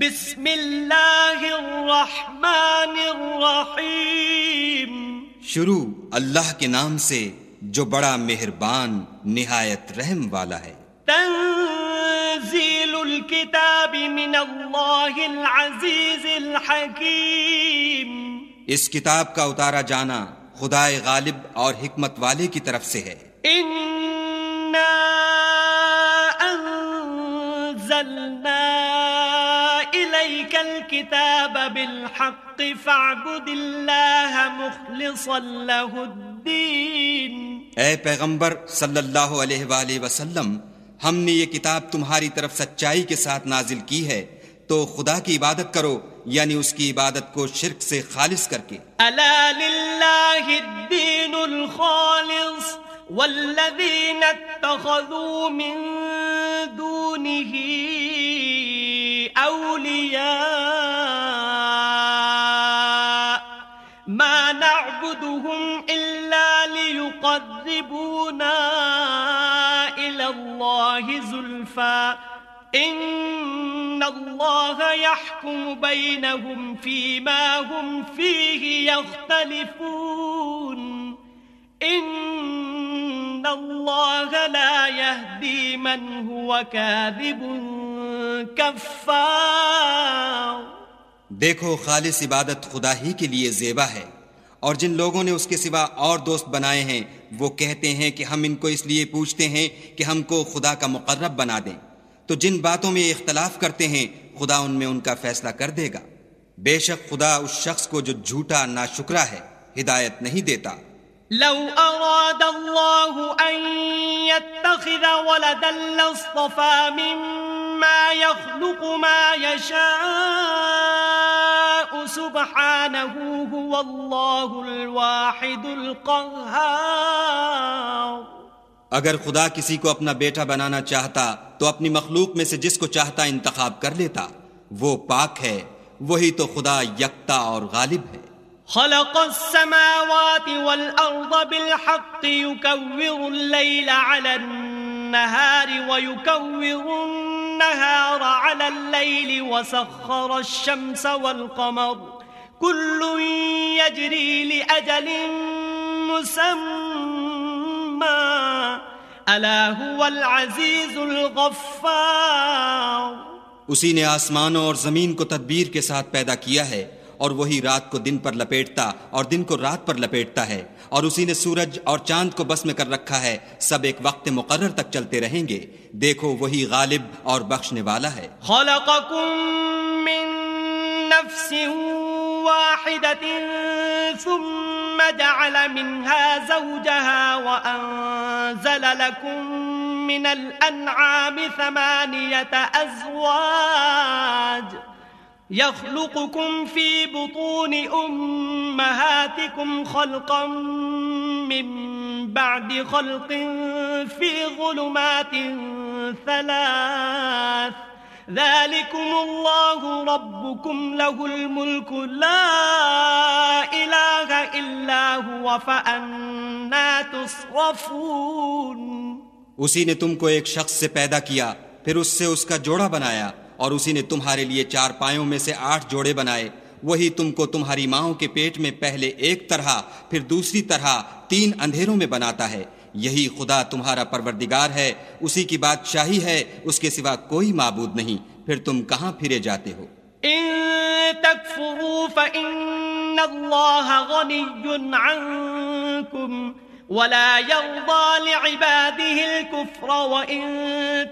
بسم اللہ الرحمن الرحیم۔ شروع اللہ کے نام سے جو بڑا مہربان نہایت رحم والا ہے۔ تنزیل الكتاب من اللہ العزیز الحکیم۔ اس کتاب کا اتارا جانا خدا غالب اور حکمت والے کی طرف سے ہے۔ انا انزلنا الیک الكتاب بالحق فاعبد اللہ مخلصا له الدین اے پیغمبر صلی اللہ علیہ وآلہ وسلم ہم نے یہ کتاب تمہاری طرف سچائی کے ساتھ نازل کی ہے تو خدا کی عبادت کرو یعنی اس کی عبادت کو شرک سے خالص کر کے۔ الا للہ الدین الخالص. والذین اتخذوا من دونه اولیاء ما نعبدهم الا ليقربونا الى الله زلفا ان الله يحكم بينهم فيما هم فيه يختلفون إن ان الله لا يهدي من هو كاذب كفار۔ دیکھو، خالص عبادت خدا ہی کے لیے زیبا ہے، اور جن لوگوں نے اس کے سوا اور دوست بنائے ہیں، وہ کہتے ہیں کہ ہم ان کو اس لیے پوچھتے ہیں کہ ہم کو خدا کا مقرب بنا دیں۔ تو جن باتوں میں اختلاف کرتے ہیں، خدا ان میں ان کا فیصلہ کر دے گا۔ بے شک خدا اس شخص کو جو جھوٹا نا شکرا ہے، ہدایت نہیں دیتا۔ لو اراد الله ان يتخذ ولدا لاصطفى مما يخلق ما يشاء. سبحانه هو الله الواحد القهار. اگر خدا کسی کو اپنا بیٹا بنانا چاہتا تو اپنی مخلوق میں سے جس کو چاہتا انتخاب کر لیتا، وہ پاک ہے، وہی تو خدا یکتا اور غالب ہے۔ خلق السماوات والأرض بالحق، يكور الليل على النهار ويكور النهار على الليل، وسخر الشمس والقمر. كل يجري لأجل مسمى. ألا هو العزيز الغفار. اسی نے آسمانوں اور زمین کو تدبیر کے ساتھ پیدا کیا ہے۔ اور وہی رات کو دن پر لپیٹتا اور دن کو رات پر لپیٹتا ہے اور اسی نے سورج اور چاند کو بس میں کر رکھا ہے، سب ایک وقت مقرر تک چلتے رہیں گے۔ دیکھو، وہی غالب اور بخشنے والا ہے۔ خلقكم من نفس واحدة ثم جعل منها زوجها وأنزل لكم من الأنعام ثمانية أزواج۔ يخلقكم في بطون أمهاتكم خلقا من بعد خلق في ظلمات ثلاث. ذلكم الله ربكم، له الملك، لا إله إلا هو، فأنا تصرفون. اسی نے تم کو ایک شخص سے پیدا کیا، پھر اس سے اس کا جوڑا بنایا۔ اور اسی نے تمہارے لیے چار پایوں میں سے آٹھ جوڑے بنائے۔ وہی تم کو تمہاری ماؤں کے پیٹ میں پہلے ایک طرح، پھر دوسری طرح تین اندھیروں میں بناتا ہے۔ یہی خدا تمہارا پروردگار ہے، اسی کی بادشاہی ہے، اس کے سوا کوئی معبود نہیں۔ پھر تم کہاں پھرے جاتے ہو؟ إن تكفروا فإن الله غني عنكم ولا يرضى لعباده الكفر وإن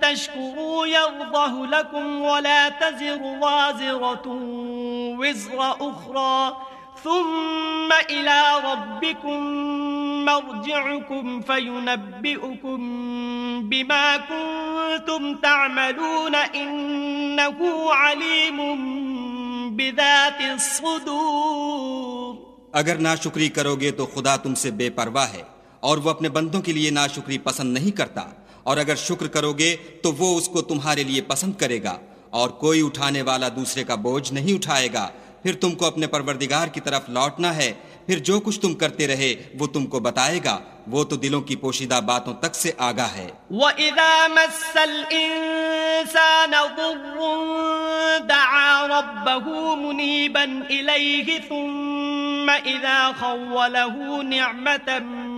تشكروا يرضه لكم ولا تزر وازرة وزر أخرى ثم إلى ربكم مرجعكم فينبئكم بما كنتم تعملون إنه عليم بذات الصدور اگر ناشکری کرو گے تو خدا تم سے بے پرواہ ہے۔ اور وہ اپنے بندوں کے لیے ناشکری پسند نہیں کرتا۔ اور اگر شکر کرو گے تو وہ اس کو تمہارے لیے پسند کرے گا۔ اور کوئی اٹھانے والا دوسرے کا بوجھ نہیں اٹھائے گا۔ پھر تم کو اپنے پروردگار کی طرف لوٹنا ہے۔ پھر جو کچھ تم کرتے رہے وہ تم کو بتائے گا۔ وہ تو دلوں کی پوشیدہ باتوں تک سے آگاہ ہے۔ وَإِذَا مَسَّ الْإِنسَانَ ضُرٌّ دَعَا ربه منيبا إليه ثم إذا خوله نعمة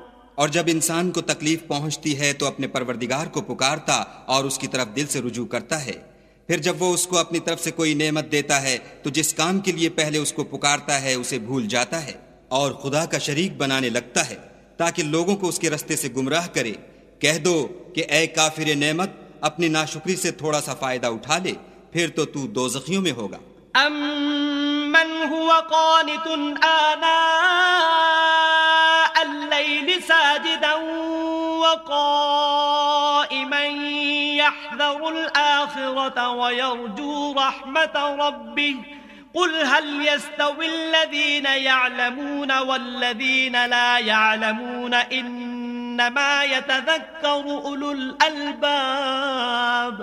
اور جب انسان کو تکلیف پہنچتی ہے تو اپنے پروردگار کو پکارتا اور اس کی طرف دل سے رجوع کرتا ہے۔ پھر جب وہ اس کو اپنی طرف سے کوئی نعمت دیتا ہے تو جس کام کے لیے پہلے اس کو پکارتا ہے اسے بھول جاتا ہے اور خدا کا شریک بنانے لگتا ہے تاکہ لوگوں کو اس کے رستے سے گمراہ کرے۔ کہہ دو کہ اے کافر نعمت، اپنی ناشکری سے تھوڑا سا فائدہ اٹھا لے، پھر تو تو دوزخیوں میں ہوگا۔ أَمَّنْ هُوَ قَانِتٌ آنَاءَ وَقَائِمًا يَحْذَرُ الْآخِرَةَ وَيَرْجُو رَحْمَةَ رَبِّهِ. قُلْ هَلْ يَسْتَوِي الَّذِينَ يَعْلَمُونَ وَالَّذِينَ لَا يَعْلَمُونَ إِنَّمَا يَتَذَكَّرُ أُولُو الْأَلْبَابِ.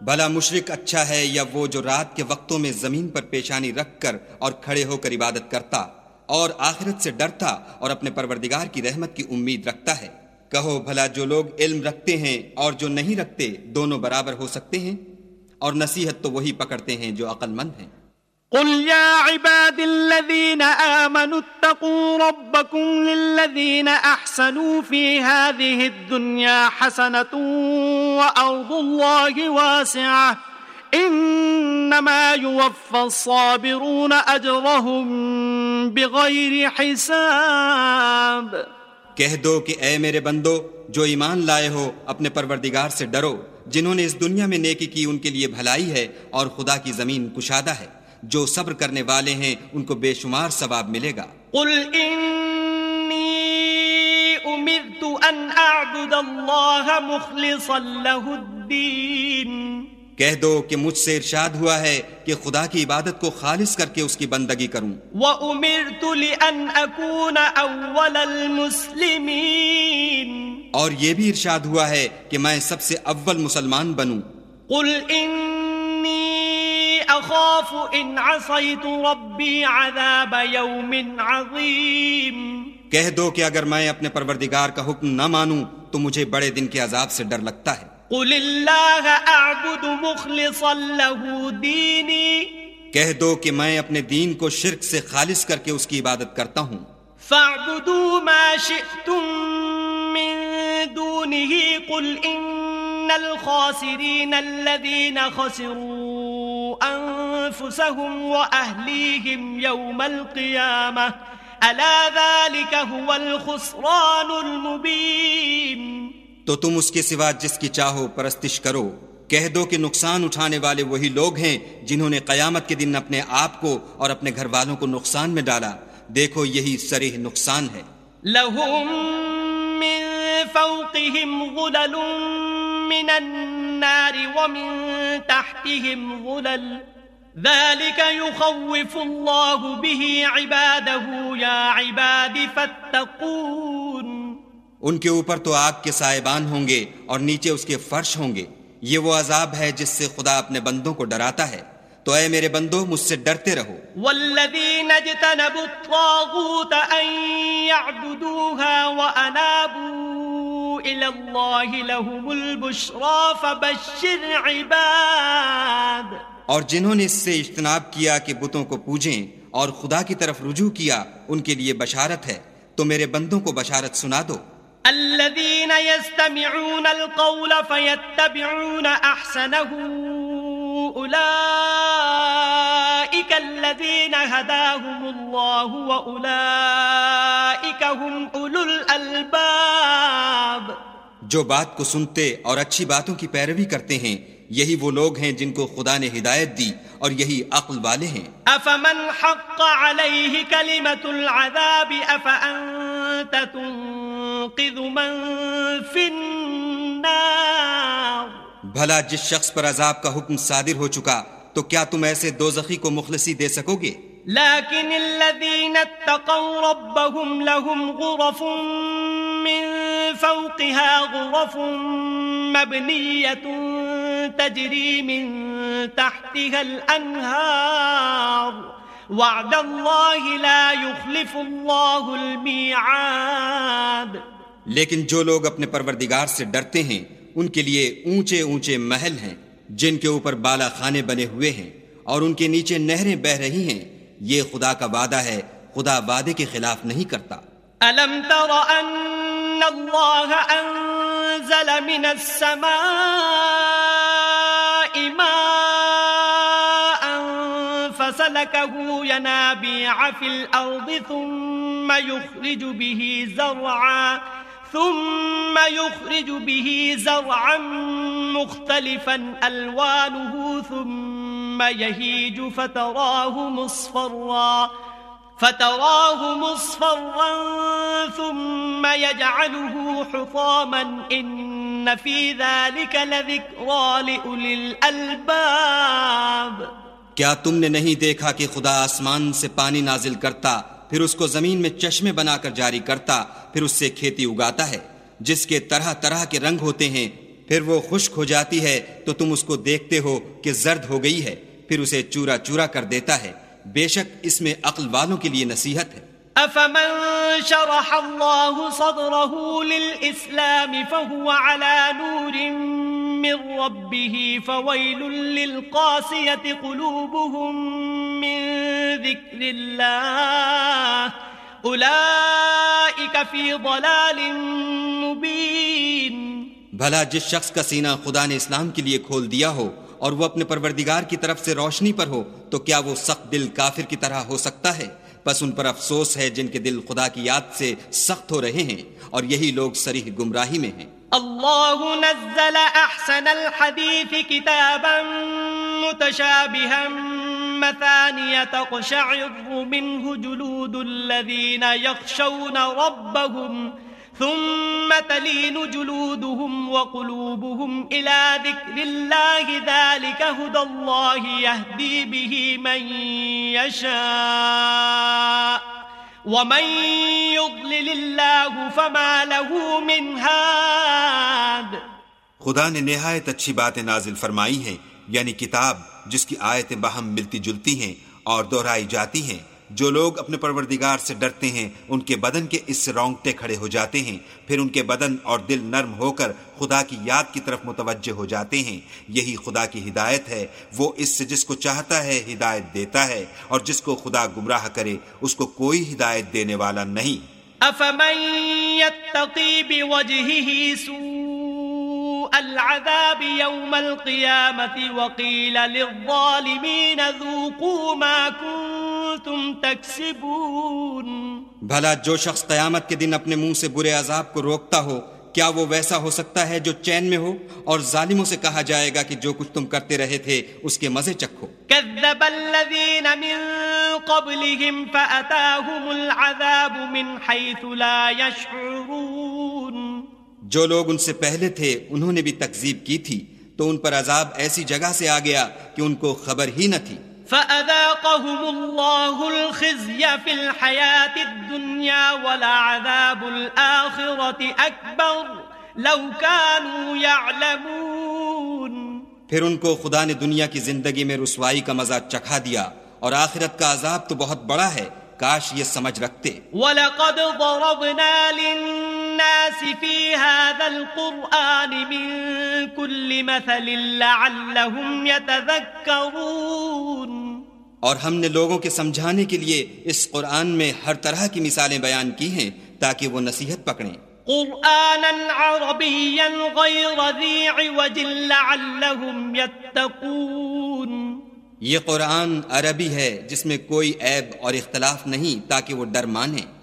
بھلا مشرق اچھا ہے یا وہ جو رات کے وقتوں میں زمین پر پیشانی رکھ کر اور کھڑے ہو کر عبادت کرتا اور آخرت سے ڈرتا اور اپنے پروردگار کی رحمت کی امید رکھتا ہے؟ کہو بھلا جو لوگ علم رکھتے ہیں اور جو نہیں رکھتے دونوں برابر ہو سکتے ہیں اور نصیحت تو وہی پکڑتے ہیں جو عقل مند ہیں۔ قل يا عباد الذين آمنوا اتقوا ربكم للذين أحسنوا في هذه الدنيا حسنة وأرض الله واسعة إنما يوفى الصابرون أجرهم بغير حساب۔ کہہ دو کہ اے میرے بندو، جو ایمان لائے ہو، اپنے پروردگار سے ڈرو، جنہوں نے اس دنیا میں نیکی کی، ان کے لیے بھلائی ہے اور خدا کی زمین کشادہ ہے۔ جو صبر کرنے والے ہیں، ان کو بے شمار ثواب ملے گا۔ قل إني أمرت أن أعبد الله مخلصا له الدين۔ کہہ دو کہ مجھ سے ارشاد ہوا ہے کہ خدا کی عبادت کو خالص کر کے اس کی بندگی کروں۔ وأمرت لأن أكون أول المسلمين۔ اور یہ بھی ارشاد ہوا ہے کہ میں سب سے اول مسلمان بنوں۔ قل إني أخاف إن عصيت ربي عذاب يوم عظيم۔ کہہ دو کہ اگر میں اپنے پروردگار کا حکم نہ مانوں تو مجھے بڑے دن کے عذاب سے ڈر لگتا ہے۔ قل الله أعبد مخلصا له ديني۔ کہہ دو کہ میں اپنے دین کو شرک سے خالص کر کے اس کی عبادت کرتا ہوں۔ فاعبدوا ما شئتم من دونه قل إن الخاسرين الذين خسروا أنفسهم وأهليهم يوم القيامة ألا ذلك هو الخسران المبين تو تم اس کے سوا جس کی چاہو پرستش کرو۔ کہہ دو کہ نقصان اٹھانے والے وہی لوگ ہیں جنہوں نے قیامت کے دن اپنے آپ کو اور اپنے گھر والوں کو نقصان میں ڈالا۔ دیکھو یہی سریح نقصان ہے۔ لهم من فوقهم ظلل من النار ومن تحتهم ظلل ذلك يخوف الله به عباده، يا عباد فاتقون۔ ان کے اوپر تو آگ کے سائبان ہوں گے اور نیچے اس کے فرش ہوں گے۔ یہ وہ عذاب ہے جس سے خدا اپنے بندوں کو ڈراتا ہے۔ تو اے میرے بندو مجھ سے ڈرتے رہو۔ والذين اجتنبوا الطاغوت أن يعبدوها وأنابوا إلى الله لهم البشرى فبشر عباد۔ اور جنہوں نے اس سے اجتناب کیا کہ بتوں کو پوجیں اور خدا کی طرف رجوع کیا ان کے لیے بشارت ہے۔ تو میرے بندوں کو بشارت سنا دو۔ الذين يستمعون القول فيتبعون احسنه اولئك الذين هداهم الله واولئك هم اولو الالباب جو بات کو سنتے اور اچھی باتوں کی پیروی کرتے ہیں یہی وہ لوگ ہیں جن کو خدا نے ہدایت دی اور یہی عقل والے ہیں۔ أفمن حق عليه كلمة العذاب أفأنت تنقذ من في النار؟ بھلا جس شخص پر عذاب کا حکم صادر ہو چکا تو کیا تم ایسے دوزخی کو مخلصی دے سکو گے؟ لكن الذين اتقوا ربهم لهم غرف من فوقها غرف مبنية تجري من تحتها الأنهار. وعد الله لا يخلف الله الميعاد. لیکن جو لوگ اپنے پروردگار سے ڈرتے ہیں، ان کے لیے اونچے اونچے محل ہیں، جن کے اوپر بالا خانے بنے ہوئے ہیں اور ان کے نیچے نہریں بہ رہی ہیں۔ یہ خدا کا وعدہ ہے، خدا وعدے کے خلاف نہیں کرتا۔ ألم تر أن الله أنزل من السماء ماء فسلكه ينابيع في الأرض ثم يخرج به زرعا، ثم يخرج به زرعا مختلفا ألوانه ثم يهيج فتراه مصفرا فتراه مصفرا ثم يجعله حطاما، إن في ذلك لذكرى لأولي الألباب. کیا تم نے نہیں دیکھا کہ خدا آسمان سے پانی نازل کرتا، پھر اس کو زمین میں چشمے بنا کر جاری کرتا، پھر اس سے کھیتی اگاتا ہے؟ جس کے طرح طرح کے رنگ ہوتے ہیں، پھر وہ خشک ہو جاتی ہے، تو تم اس کو دیکھتے ہو کہ زرد ہو گئی ہے۔ پھر اسے چورا چورا کر دیتا ہے۔ بے شک اس میں عقل والوں کے لیے نصیحت ہے۔ أفمن شرح الله صدره للإسلام فهو على نور من ربه فويل للقاسية قلوبهم من ذكر الله أولئك في ضلال مبين بھلا جس شخص کا سینہ خدا نے اسلام کے لیے کھول دیا ہو اور وہ اپنے پروردگار کی طرف سے روشنی پر ہو، تو کیا وہ سخت دل کافر کی طرح ہو سکتا ہے؟ بس ان پر افسوس ہے جن کے دل خدا کی یاد سے سخت ہو رہے ہیں، اور یہی لوگ سریح گمراہی میں ہیں۔ الله نزل أحسن الحديث كتابا متشابها مثانية تقشعر منه جلود الذين يخشون ربهم ثم تلين جلودهم وقلوبهم إلى ذكر الله، ذلك هدى الله يهدي به من يشاء. ومن يضلل الله فما له من هاد. خدا نے نہایت اچھی باتیں نازل فرمائی ہیں یعنی کتاب جس کی آیتیں باہم ملتی جلتی ہیں اور دہرائی جاتی ہیں۔ جو لوگ اپنے پروردگار سے ڈرتے ہیں، ان کے بدن کے اس سے رونگٹے کھڑے ہو جاتے ہیں، پھر ان کے بدن اور دل نرم ہو کر خدا کی یاد کی طرف متوجہ ہو جاتے ہیں۔ یہی خدا کی ہدایت ہے۔ وہ اس سے جس کو چاہتا ہے ہدایت دیتا ہے، اور جس کو خدا گمراہ کرے، اس کو کوئی ہدایت دینے والا نہیں۔ أفمن يتقي بوجهه سوء العذاب يوم القيامة وقيل للظالمين ذوقوا ما كنتم تكسبون بھلا جو شخص قیامت کے دن اپنے منہ سے برے عذاب کو روکتا ہو کیا وہ ویسا ہو سکتا ہے جو چین میں ہو؟ اور ظالموں سے کہا جائے گا کہ جو کچھ تم کرتے رہے تھے اس کے مزے چکھو۔ كذب الذين من قبلهم فأتاهم العذاب من حيث لا يشعرون جو لوگ ان سے پہلے تھے انہوں نے بھی تکذیب کی تھی تو ان پر عذاب ایسی جگہ سے آ گیا کہ ان کو خبر ہی نہ تھی۔ فأذاقهم الله الخزي في الحياة الدنيا ولعذاب الآخرة أكبر لو كانوا يعلمون پھر ان کو خدا نے دنیا کی زندگی میں رسوائی کا مزہ چکھا دیا اور آخرت کا عذاب تو بہت بڑا ہے کاش یہ سمجھ رکھتے۔ ولقد ضربنا للناس في هذا القرآن من كل مثل لعلهم يتذكرون اور ہم نے لوگوں کے سمجھانے کے لیے اس قرآن میں ہر طرح کی مثالیں بیان کی ہیں تاکہ وہ نصیحت پکڑیں۔ قرآنا عربيا غير ذي عوج لعلهم يتقون یہ قرآن عربی ہے جس میں کوئی عیب اور اختلاف نہیں تاکہ وہ ڈر مانے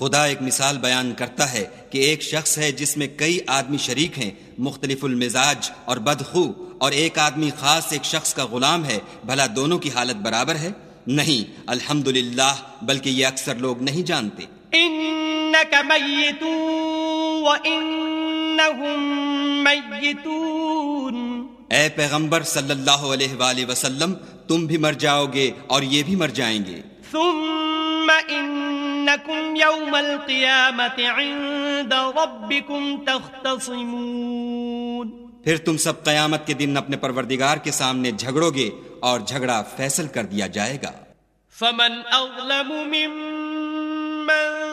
خدا ایک مثال بیان کرتا ہے کہ ایک شخص ہے جس میں کئی آدمی شریک ہیں مختلف المزاج اور بدخو اور ایک آدمی خاص ایک شخص کا غلام ہے بھلا دونوں کی حالت برابر ہے؟ نہیں الحمد بلکہ یہ اکثر لوگ نہیں جانتے۔ انك ميت وانهم ميتون اے پیغمبر صلی اللہ علیہ وآلہ وسلم تم بھی مر جاؤ گے اور یہ بھی مر جائیں گے۔ ثم انكم يوم القيامه عند ربكم تختصمون پھر تم سب قیامت کے دن اپنے پروردگار کے سامنے جھگڑو گے اور جھگڑا فیصل کر دیا جائے گا۔ فمن اظلم ممن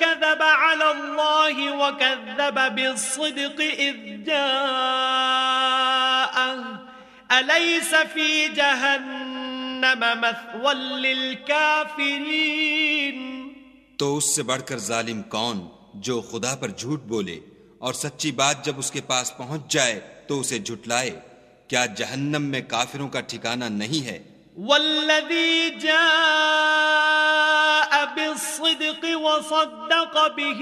كذب على الله وكذب بالصدق اذ جاءه اليس في جهنم مثوى للكافرين تو اس سے بڑھ کر ظالم کون جو خدا پر جھوٹ بولے اور سچی بات جب اس کے پاس پہنچ جائے تو اسے جھٹلائے؟ کیا جہنم میں کافروں کا ٹھکانہ نہیں ہے؟ والذی جاء بالصدق وصدق به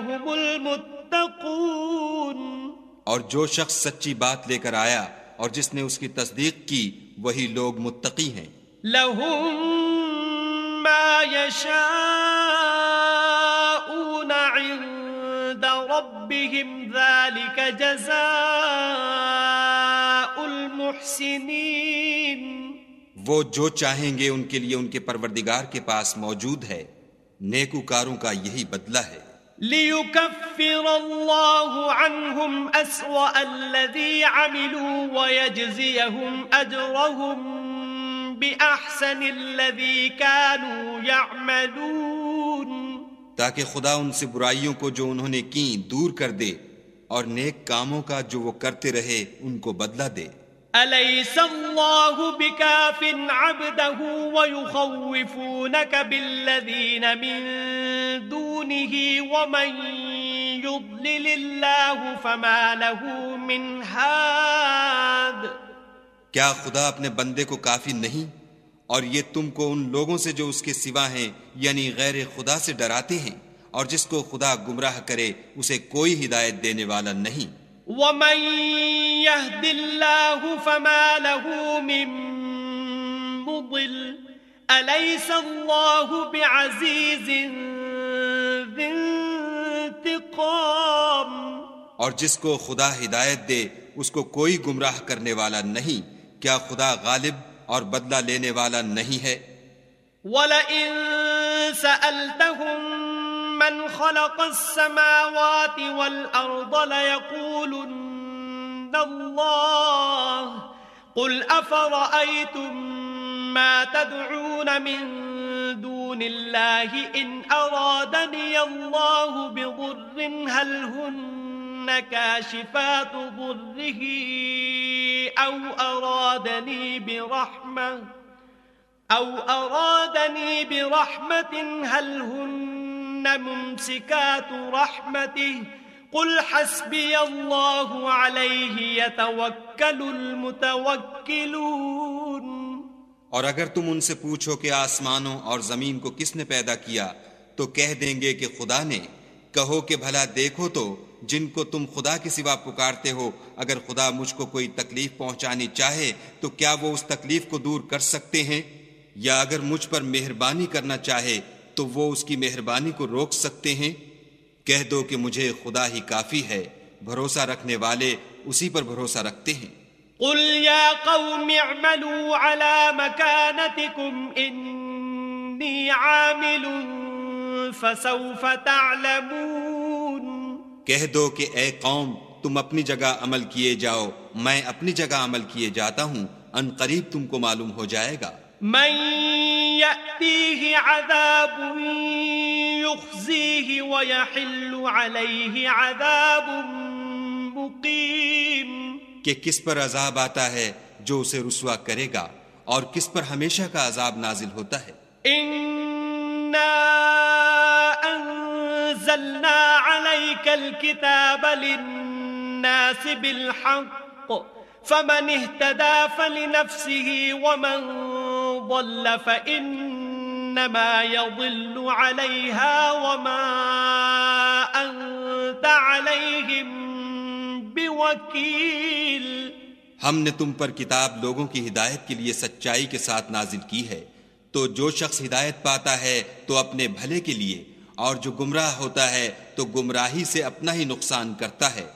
هم المتقون۔ اور جو شخص سچی بات لے کر آیا اور جس نے اس کی تصدیق کی وہی لوگ متقی ہیں۔ لهم ما يشاءون عند ربهم ذلك جزاء المحسنين۔ وہ جو چاہیں گے ان کے لیے ان کے پروردگار کے پاس موجود ہے نیکوکاروں کا یہی بدلہ ہے۔ ليكفر الله عنهم أسوأ الذي عملوا ويجزيهم أجرهم بأحسن الذي كانوا يعملون۔ تاکہ خدا ان سے برائیوں کو جو انہوں نے کی دور کر دے اور نیک کاموں کا جو وہ کرتے رہے ان کو بدلہ دے۔ أليس الله بكاف عبده ويخوفونك بالذين من دونه ومن يضلل الله فما له من هاد۔ کیا خدا اپنے بندے کو کافی نہیں؟ اور یہ تم کو ان لوگوں سے جو اس کے سوا ہیں یعنی غیر خدا سے ڈراتے ہیں اور جس کو خدا گمراہ کرے اسے کوئی ہدایت دینے والا نہیں۔ ومن يهد الله فما له من مضل أليس الله بعزيز ذي انتقام؟ اور جس کو خدا ہدایت دے اس کو کوئی گمراہ کرنے والا نہیں۔ کیا خدا غالب اور بدلہ لینے والا نہیں ہے۔ وَلَئِن سَأَلْتَهُم مَّنْ خَلَقَ السَّمَاوَاتِ وَالْأَرْضَ لَيَقُولُنَّ اللَّهُ قُلْ أَفَرَأَيْتُم مَّا تَدْعُونَ مِن دُونِ اللَّهِ إِنْ أَرَادَنِيَ اللَّهُ بِضُرٍّ هَلْ هُنَّ كَاشِفَاتُ ضُرِّهِ أَوْ أَرَادَنِي بِرَحْمَةٍ أَوْ أَرَادَنِي بِرَحْمَةٍ هَلْ هُنَّ مُمْسِكَاتُ رَحْمَتِهِ قُلْ حَسْبِيَ اللَّهُ عَلَيْهِ يَتَوَكَّلُ الْمُتَوَكِّلُونَ اور اگر تم ان سے پوچھو کہ آسمانوں اور زمین کو کس نے پیدا کیا، تو کہہ دیں گے کہ خدا نے کہو کہ بھلا دیکھو تو جن کو تم خدا کے سوا پکارتے ہو، اگر خدا مجھ کو کوئی تکلیف پہنچانی چاہے تو کیا وہ اس تکلیف کو دور کر سکتے ہیں؟ یا اگر مجھ پر مہربانی کرنا چاہے تو وہ اس کی مہربانی کو روک سکتے ہیں؟ کہہ دو کہ مجھے خدا ہی کافی ہے، بھروسہ رکھنے والے اسی پر بھروسہ رکھتے ہیں۔ قل يا قوم اعملوا على مكانتكم إني عامل فسوف تعلمون۔ کہہ دو کہ اے قوم تم اپنی جگہ عمل کیے جاؤ میں اپنی جگہ عمل کیے جاتا ہوں ان قریب تم کو معلوم ہو جائے گا۔ من يأتيه عذاب يخزيه ويحل عليه عذاب مقيم کہ کس پر عذاب آتا ہے جو اسے رسوا کرے گا اور کس پر ہمیشہ کا عذاب نازل ہوتا ہے۔ إنا أنزلنا عليك الكتاب للناس بالحق فمن اهتدى فلنفسه ومن ضل فإنما يضل عليها وما أنت عليهم بوكيل ہم نے تم پر کتاب لوگوں کی ہدایت کے لیے سچائی کے ساتھ نازل کی ہے۔ تو جو شخص ہدایت پاتا ہے تو اپنے بھلے کے لیے، اور جو گمراہ ہوتا ہے تو گمراہی سے اپنا ہی نقصان کرتا ہے۔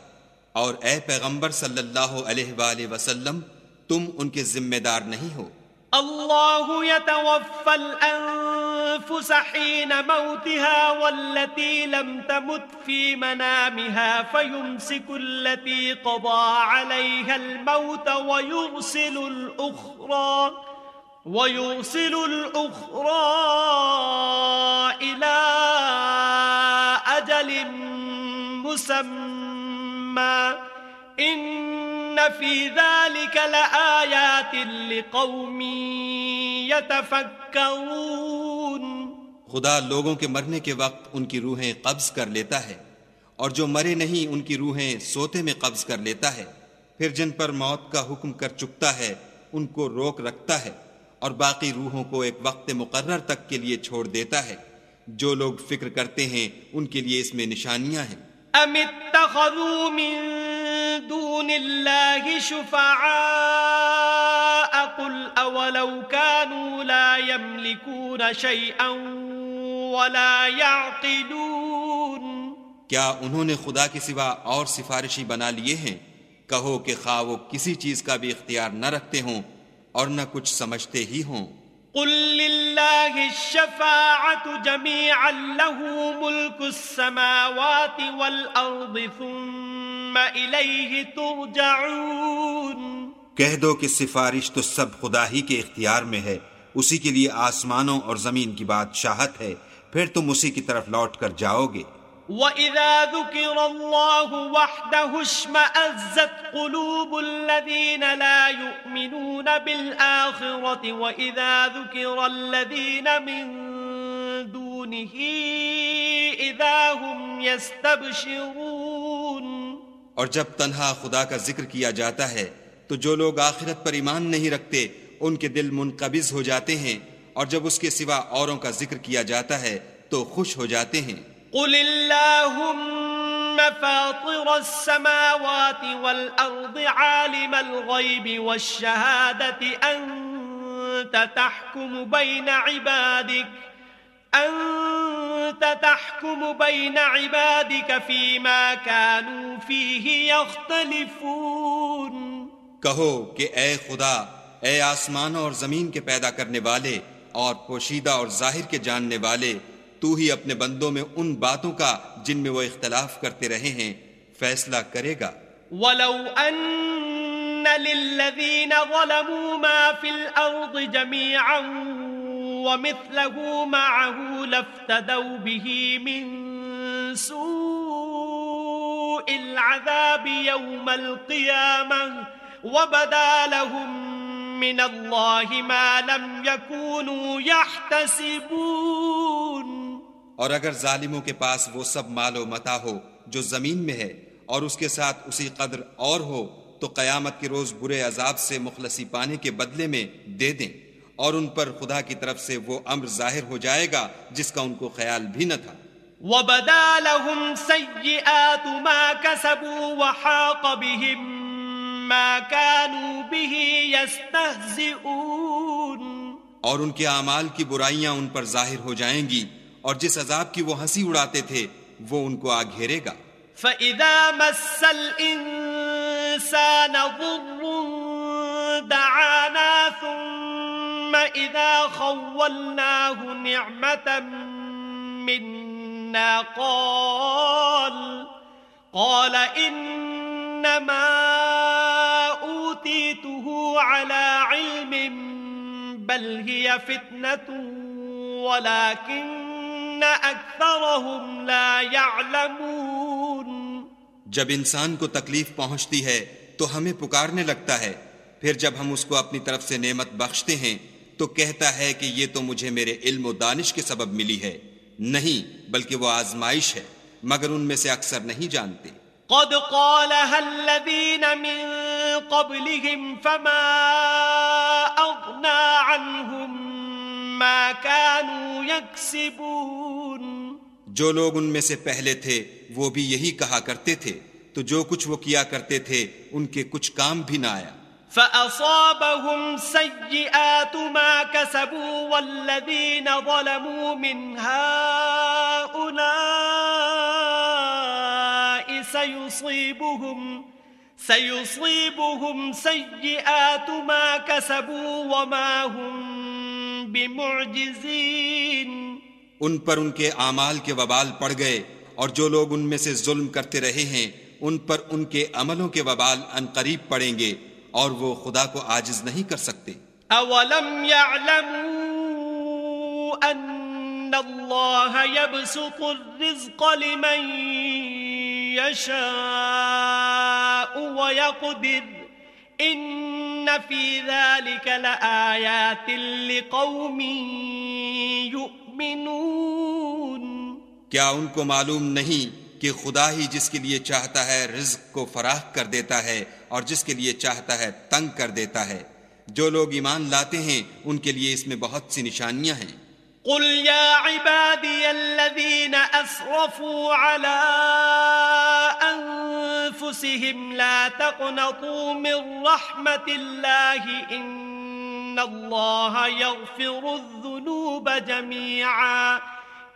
اور اے پیغمبر صلی اللہ علیہ وآلہ وسلم، تم ان کے ذمہ دار نہیں ہو۔ اللہ يتوفى الانفس حين موتها والتي لم تمت في منامها فيمسك التي قضى عليها الموت ويرسل الاخرى ويرسل الاخرى الى اجل مسمى. ان فی ذلك لآیات لقوم يتفکرون خدا لوگوں کے مرنے کے وقت ان کی روحیں قبض کر لیتا ہے، اور جو مرے نہیں ان کی روحیں سوتے میں قبض کر لیتا ہے۔ پھر جن پر موت کا حکم کر چکتا ہے، ان کو روک رکھتا ہے۔ اور باقی روحوں کو ایک وقت مقرر تک کے لیے چھوڑ دیتا ہے۔ جو لوگ فکر کرتے ہیں ان کے لیے اس میں نشانیاں ہیں۔ ام اتخذوا من دون الله شفعاء قل اولو كانوا لا يملكون شيئا ولا يعقلون۔ کیا انہوں نے خدا کے سوا اور سفارشی بنا لیے ہیں؟ کہو کہ خواہ وہ کسی چیز کا بھی اختیار نہ رکھتے ہوں اور نہ کچھ سمجھتے ہی ہوں۔ قل لله الشفاعة جميعا له ملك السماوات والأرض ثم إليه ترجعون۔ کہہ دو کہ سفارش تو سب خدا ہی کے اختیار میں ہے۔ اسی کے لیے آسمانوں اور زمین کی بادشاہت ہے۔ پھر تم اسی کی طرف لوٹ کر جاؤ گے۔ وَإِذَا ذُكِرَ اللَّهُ وَحْدَهُ اشْمَأَزَّتْ قُلُوبُ الَّذِينَ لَا يُؤْمِنُونَ بِالْآخِرَةِ وَإِذَا ذُكِرَ الَّذِينَ مِن دُونِهِ إِذَا هُمْ يَسْتَبْشِرُونَ اور جب تنہا خدا کا ذکر کیا جاتا ہے، تو جو لوگ آخرت پر ایمان نہیں رکھتے، ان کے دل منقبض ہو جاتے ہیں، اور جب اس کے سوا اوروں کا ذکر کیا جاتا ہے، تو خوش ہو جاتے ہیں۔ قل اللهم فاطر السماوات والأرض عالم الغيب والشهادة، أنت تحكم بين عبادك، أنت تحكم بين عبادك فيما كانوا فيه يختلفون. کہو کہ اے خدا، اے آسمان اور زمین کے پیدا کرنے والے اور پوشیدہ اور ظاہر کے جاننے والے تو ہی اپنے بندوں میں ان باتوں کا جن میں وہ اختلاف کرتے رہے ہیں، فیصلہ کرے گا۔ ولو ان للذین ظلموا ما فی الارض جميعا ومثله معه لافتدوا به من سوء العذاب يوم القيامة وبدا لهم من الله ما لم يكونوا يحتسبون اور اگر ظالموں کے پاس وہ سب مال و متا ہو جو زمین میں ہے اور اس کے ساتھ اسی قدر اور ہو تو قیامت کے روز برے عذاب سے مخلصی پانے کے بدلے میں دے دیں۔ اور ان پر خدا کی طرف سے وہ امر ظاہر ہو جائے گا جس کا ان کو خیال بھی نہ تھا۔ وَبَدَا لَهُمْ سَيِّئَاتُ مَا كَسَبُوا وَحَاقَ بِهِمْ مَا كَانُوا بِهِ يَسْتَهْزِئُونَ۔ اور ان کے اعمال کی برائیاں ان پر ظاہر ہو جائیں گی۔ اور جس عذاب کی وہ ہنسی اڑاتے تھے، وہ ان کو آ گھیرے گا۔ فَإِذَا مَسَّ الْإِنسَانَ ضُرٌّ دَعَانَا ثُمَّ إِذَا خَوَّلْنَاهُ نِعْمَةً مِنَّا قَالَ قَالَ إِنَّمَا أُوتِيتُهُ عَلَى عِلْمٍ بَلْ هِيَ فِتْنَةٌ وَلَكِنَّ لا جب انسان کو تکلیف پہنچتی ہے تو ہمیں پکارنے لگتا ہے پھر جب ہم اس کو اپنی طرف سے نعمت بخشتے ہیں تو کہتا ہے کہ یہ تو مجھے میرے علم و دانش کے سبب ملی ہے۔ نہیں بلکہ وہ آزمائش ہے مگر ان میں سے اکثر نہیں جانتے۔ قد قالها الذين من قبلهم فما أغنى عنهم ما كانوا يكسبون۔ جو لوگ ان میں سے پہلے تھے وہ بھی یہی کہا کرتے تھے۔ تو جو کچھ وہ کیا کرتے تھے ان کے کچھ کام بھی نہ آیا۔ فأصابهم سيئات ما كسبوا والذين ظلموا من هؤلاء سيصيبهم سيصيبهم سيئات ما كسبوا وما هم بمعجزين. ان پر ان کے اعمال کے وبال پڑ گئے اور جو لوگ ان میں سے ظلم کرتے رہے ہیں ان پر ان کے عملوں کے وبال ان قریب پڑیں گے اور وہ خدا کو عاجز نہیں کر سکتے۔ اولم يعلموا ان الله يبسط الرزق لمن يشاء ويقدر. ان في ذلك لآيات لقوم يؤمنون. کیا ان کو معلوم نہیں کہ خدا ہی جس کے لیے چاہتا ہے رزق کو فراہ کر دیتا ہے اور جس کے لیے چاہتا ہے تنگ کر دیتا ہے؟ جو لوگ ایمان لاتے ہیں، ان کے لیے اس میں بہت سی نشانیاں ہیں۔ قل يا عبادي الذين أسرفوا على أنفسهم لا تقنطوا من رحمة الله إن الله يغفر الذنوب جميعا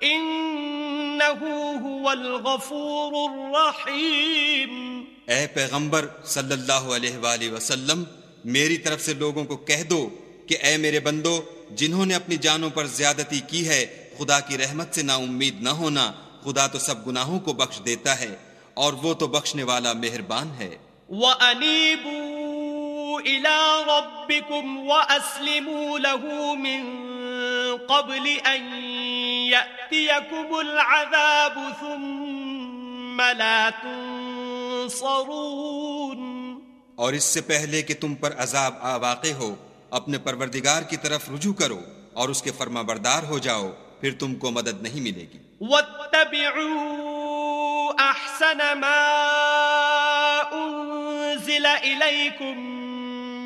إنه هو الغفور الرحيم اے پیغمبر صلی اللہ علیہ وآلہ وسلم، میری طرف سے لوگوں کو کہہ دو کہ اے میرے بندو جنہوں نے اپنی جانوں پر زیادتی کی ہے خدا کی رحمت سے نا امید نہ ہونا خدا تو سب گناہوں کو بخش دیتا ہے اور وہ تو بخشنے والا مہربان ہے۔ وَأَنِيبُوا إِلَىٰ رَبِّكُمْ وَأَسْلِمُوا لَهُ مِن قَبْلِ أَن يَأْتِيَكُمُ الْعَذَابُ ثُمَّ لَا تُنصَرُونَ۔ اور اس سے پہلے کہ تم پر عذاب آ واقع ہو اپنے پروردگار کی طرف رجوع کرو اور اس کے فرما بردار ہو جاؤ، پھر تم کو مدد نہیں ملے گی۔ واتبعوا احسن ما انزل اليكم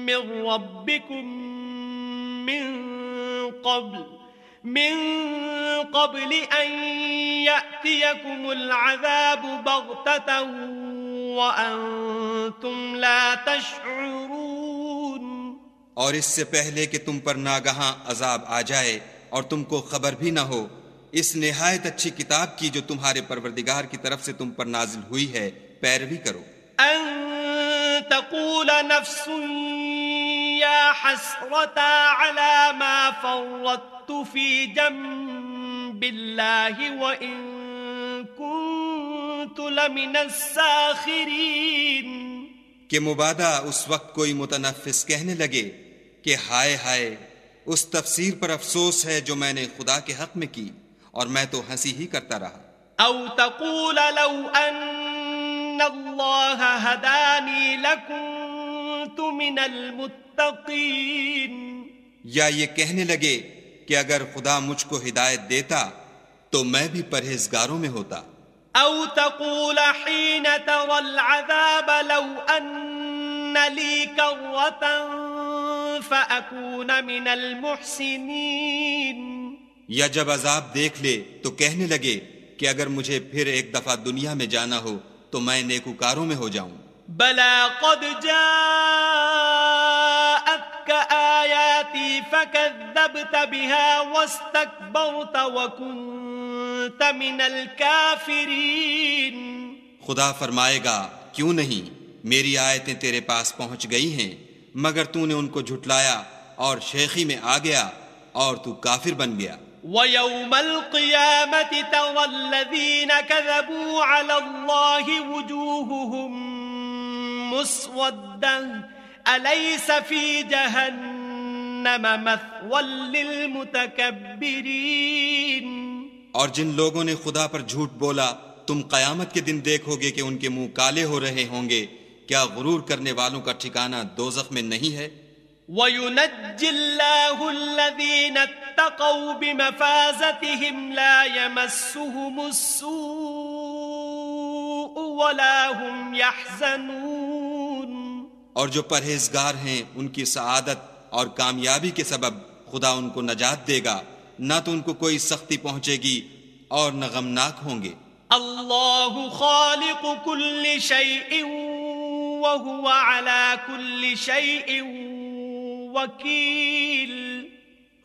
من ربكم من قبل من قبل ان ياتيكم العذاب بغتة وانتم لا تشعرون اور اس سے پہلے کہ تم پر ناگہاں عذاب آ جائے اور تم کو خبر بھی نہ ہو، اس نہایت اچھی کتاب کی جو تمہارے پروردگار کی طرف سے تم پر نازل ہوئی ہے، پیروی کرو۔ ان تقول نفس يا حسرتا على ما فرطت في جنب الله وإن كنت لمن الساخرين کہ مبادہ اس وقت کوئی متنفس کہنے لگے کہ ہائے ہائے اس تفسیر پر افسوس ہے جو میں نے خدا کے حق میں کی اور میں تو ہنسی ہی کرتا رہا۔ او تقول لو ان الله هداني لكنت من المتقين یا یہ کہنے لگے کہ اگر خدا مجھ کو ہدایت دیتا تو میں بھی پرہیزگاروں میں ہوتا۔ او تقول حين ترى العذاب لو ان لي كرة فأكون من المحسنين. یا جب عذاب دیکھ لے تو کہنے لگے کہ اگر مجھے پھر ایک دفعہ دنیا میں جانا ہو تو میں نیکوکاروں میں ہو جاؤں۔ بلى قد جاءتك آياتي فكذبت بها واستكبرت وكنت من الكافرين. خدا فرمائے گا کیوں نہیں؟ میری آیتیں تیرے پاس پہنچ گئی ہیں مگر تو نے ان کو جھٹلایا اور شیخی میں آ گیا اور تو کافر بن گیا۔ ويوم القيامة ترى الذين كذبوا على الله وجوههم مسودة أليس في جهنم مثوى للمتكبرين؟ اور جن لوگوں نے خدا پر جھوٹ بولا تم قیامت کے دن دیکھو گے کہ ان کے منہ کالے ہو رہے ہوں گے۔ کیا غرور کرنے والوں کا ٹھکانہ دوزخ میں نہیں ہے؟ وينجي الله الذين اتقوا بمفازتهم لا يمسهم السوء ولا هم يحزنون۔ اور جو پرہیزگار ہیں ان کی سعادت اور کامیابی کے سبب خدا ان کو نجات دے گا۔ نہ تو ان کو کوئی سختی پہنچے گی اور نہ غمناک ہوں گے۔ اللہ خالق كل شيء وهو على كل شيء وكيل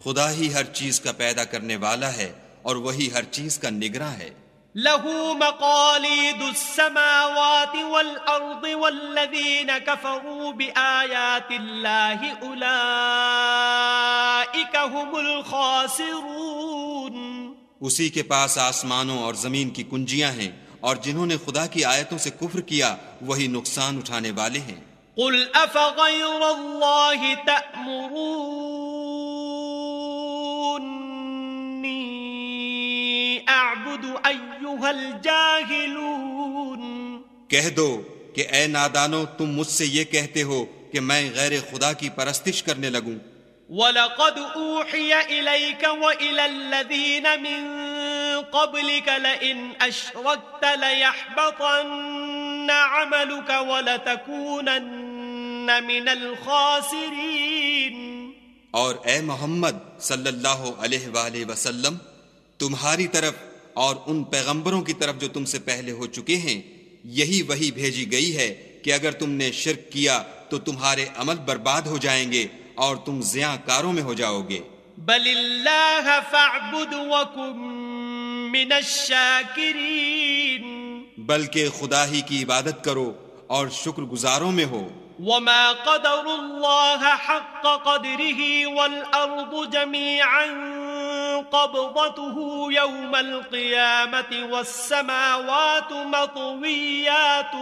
خدا ہی ہر چیز کا پیدا کرنے والا ہے اور وہی ہر چیز کا نگراں ہے۔ له مقاليد السماوات والأرض والذين كفروا بآيات الله أولئك هم الخاسرون. اسی کے پاس آسمانوں اور زمین کی کنجیاں ہیں اور جنہوں نے خدا کی آیتوں سے کفر کیا وہی نقصان اٹھانے والے ہیں۔ قل أفغير الله تأمروني کہہ دو کہ اے نادانو تم مجھ سے یہ کہتے ہو کہ میں غیر خدا کی پرستش کرنے لگوں۔ وَلَقَدْ أُوحِيَ إِلَيْكَ وَإِلَى الَّذِينَ مِن قَبْلِكَ لَئِنْ أَشْرَكْتَ لَيَحْبَطَنَّ عَمَلُكَ وَلَتَكُونَنَّ مِنَ الْخَاسِرِينَ. اور اے محمد صلی اللہ علیہ وآلہ وسلم تمہاری طرف اور ان پیغمبروں کی طرف جو تم سے پہلے ہو چکے ہیں یہی وہی بھیجی گئی ہے کہ اگر تم نے شرک کیا تو تمہارے عمل برباد ہو جائیں گے اور تم زیاں کاروں میں ہو جاؤ گے۔ بل اللہ فاعبد وکم من الشاکرین۔ بلکہ خدا ہی کی عبادت کرو اور شکر گزاروں میں ہو۔ وما قدر الله حق قدره والأرض جميعا قبضته يوم القيامة والسماوات مطويات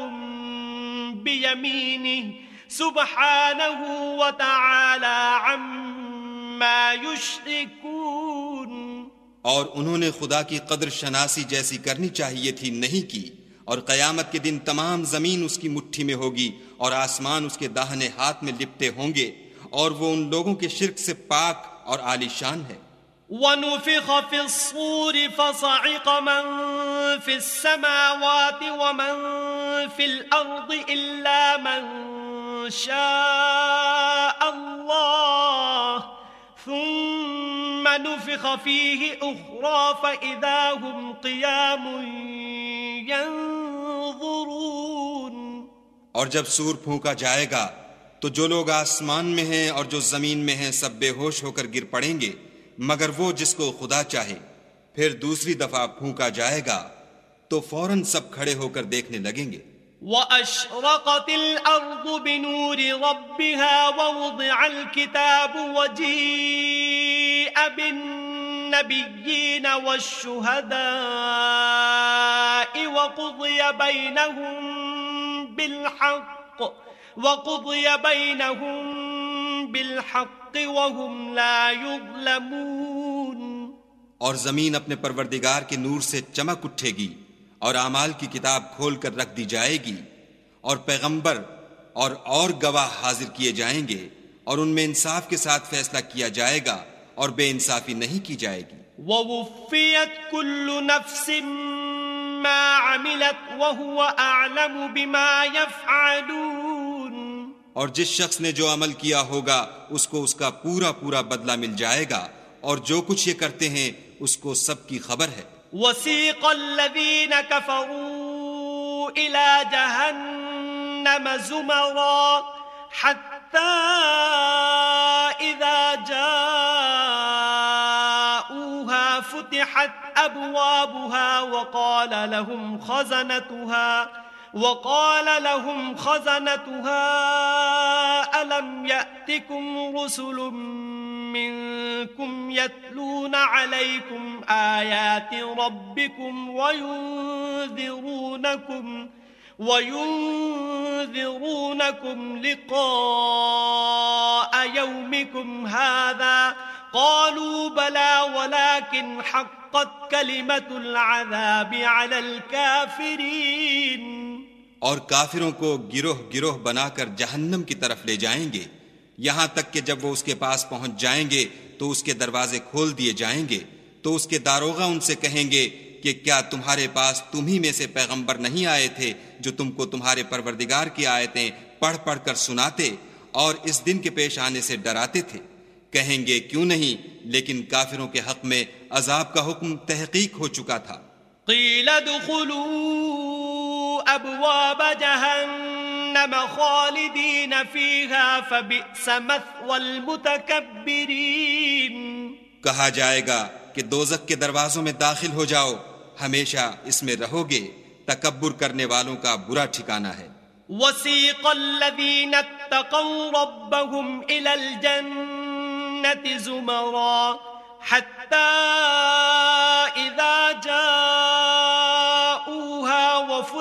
بيمينه سبحانه وتعالى عما يشركون۔ اور انہوں نے خدا کی قدر شناسی جیسی کرنی چاہیے تھی نہیں کی۔ اور قیامت کے دن تمام زمین اس کی مٹھی میں ہوگی اور آسمان اس کے داہنے ہاتھ میں لپٹے ہوں گے اور وہ ان لوگوں کے شرک سے پاک اور عالی شان ہے۔ ونفخ في الصور فصعق من في السماوات ومن في الأرض إلا من شاء الله. ثم نفخ فيه أخرى فإذا هم قيام ينظرون. اور جب سور پھونکا جائے گا تو جو لوگ آسمان میں ہیں اور جو زمین میں ہیں سب بے ہوش ہو کر گر پڑیں گے۔ مگر وہ جس کو خدا چاہے، پھر دوسری دفعہ پھونکا جائے گا تو فوراً سب کھڑے ہو کر دیکھنے لگیں گے۔ وأشرقت الأرض بنور ربها ووضع الكتاب وجيء بالنبيين والشهداء وقضي بينهم بالحق وقضي بينهم بالحق وهم لا يظلمون۔ اور زمین اپنے پروردگار کے نور سے چمک اٹھے گی اور اعمال کی کتاب کھول کر رکھ دی جائے گی اور پیغمبر اور اور گواہ حاضر کیے جائیں گے اور ان میں انصاف کے ساتھ فیصلہ کیا جائے گا اور بے انصافی نہیں کی جائے گی۔ ووفيت كل نفس ما عملت وهو أعلم بما يفعلون اور جس شخص نے جو عمل کیا ہوگا، اس کو اس کا پورا پورا بدلہ مل جائے گا۔ اور جو کچھ یہ کرتے ہیں، اس کو سب کی خبر ہے۔ وسيق الذين كفروا إلى جهنم زمرا حتى إذا جاءوها فتحت أبوابها وقال لهم خزنتها وقال لهم خزنتها ألم يأتكم رسل منكم يتلون عليكم آيات ربكم وينذرونكم وينذرونكم لقاء يومكم هذا قالوا بلى ولكن حقت كلمة العذاب على الكافرين اور کافروں کو گروہ گروہ بنا کر جہنم کی طرف لے جائیں گے۔ یہاں تک کہ جب وہ اس کے پاس پہنچ جائیں گے تو اس کے دروازے کھول دیے جائیں گے۔ تو اس کے داروغہ ان سے کہیں گے کہ کیا تمہارے پاس تم ہی میں سے پیغمبر نہیں آئے تھے جو تم کو تمہارے پروردگار کی آیتیں پڑھ پڑھ کر سناتے اور اس دن کے پیش آنے سے ڈراتے تھے؟ کہیں گے کیوں نہیں؟ لیکن کافروں کے حق میں عذاب کا حکم تحقیق ہو چکا تھا۔ قیل دخلوا ابواب جہنم خالدین فیہا فبئس مثوى المتکبرین کہا جائے گا کہ دوزک کے دروازوں میں داخل ہو جاؤ ہمیشہ اس میں رہو گے تکبر کرنے والوں کا برا ٹھکانہ ہے۔ وسيق الذين اتقوا ربهم إلى الجنة زمرا حتى إذا جاءوها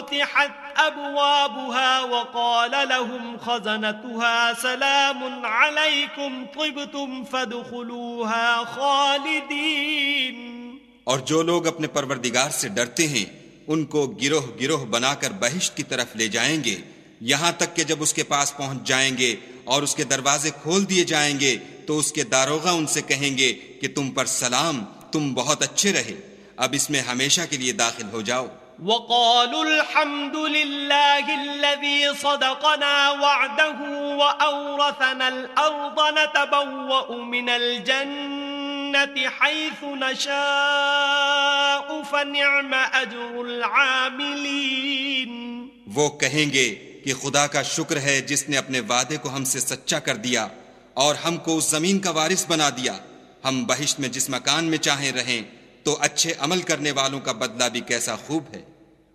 وفتحت أبوابها وقال لهم خزنتها سلام عليكم طبتم فادخلوها خالدين. اور جو لوگ اپنے پروردگار سے ڈرتے ہیں، ان کو گروہ گروہ بنا کر بہشت کی طرف لے جائیں گے۔ یہاں تک کہ جب اس کے پاس پہنچ جائیں گے اور اس کے دروازے کھول دیے جائیں گے، تو اس کے داروغہ ان سے کہیں گے کہ تم پر سلام، تم بہت اچھے رہے۔ اب اس میں ہمیشہ کے لیے داخل ہو جاؤ۔ وقالوا الحمد لله الذي صدقنا وعده وأورثنا الأرض نتبوأ من الجنة حيث نشاء فنعم أجر العاملين. وہ کہیں گے کہ خدا کا شکر ہے جس نے اپنے وعدے کو ہم سے سچا کر دیا اور ہم کو اس زمین کا وارث بنا دیا۔ ہم بہشت میں جس مکان میں چاہیں رہیں تو اچھے عمل کرنے والوں کا بدلہ بھی کیسا خوب ہے۔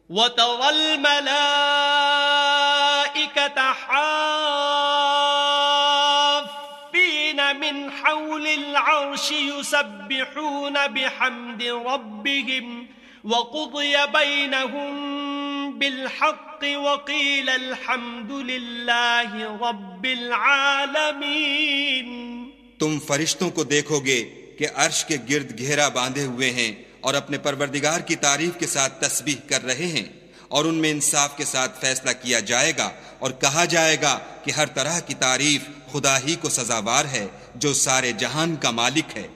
وترى الملائكة حافين من حول العرش يسبحون بحمد ربهم وقضي بينهم بالحق وقيل الحمد لله رب العالمين تم فرشتوں کو دیکھو گے کہ عرش کے گرد گھیرا باندھے ہوئے ہیں۔ اور اپنے پروردگار کی تعریف کے ساتھ تسبیح کر رہے ہیں اور ان میں انصاف کے ساتھ فیصلہ کیا جائے گا اور کہا جائے گا کہ ہر طرح کی تعریف خدا ہی کو سزاوار ہے جو سارے جہان کا مالک ہے۔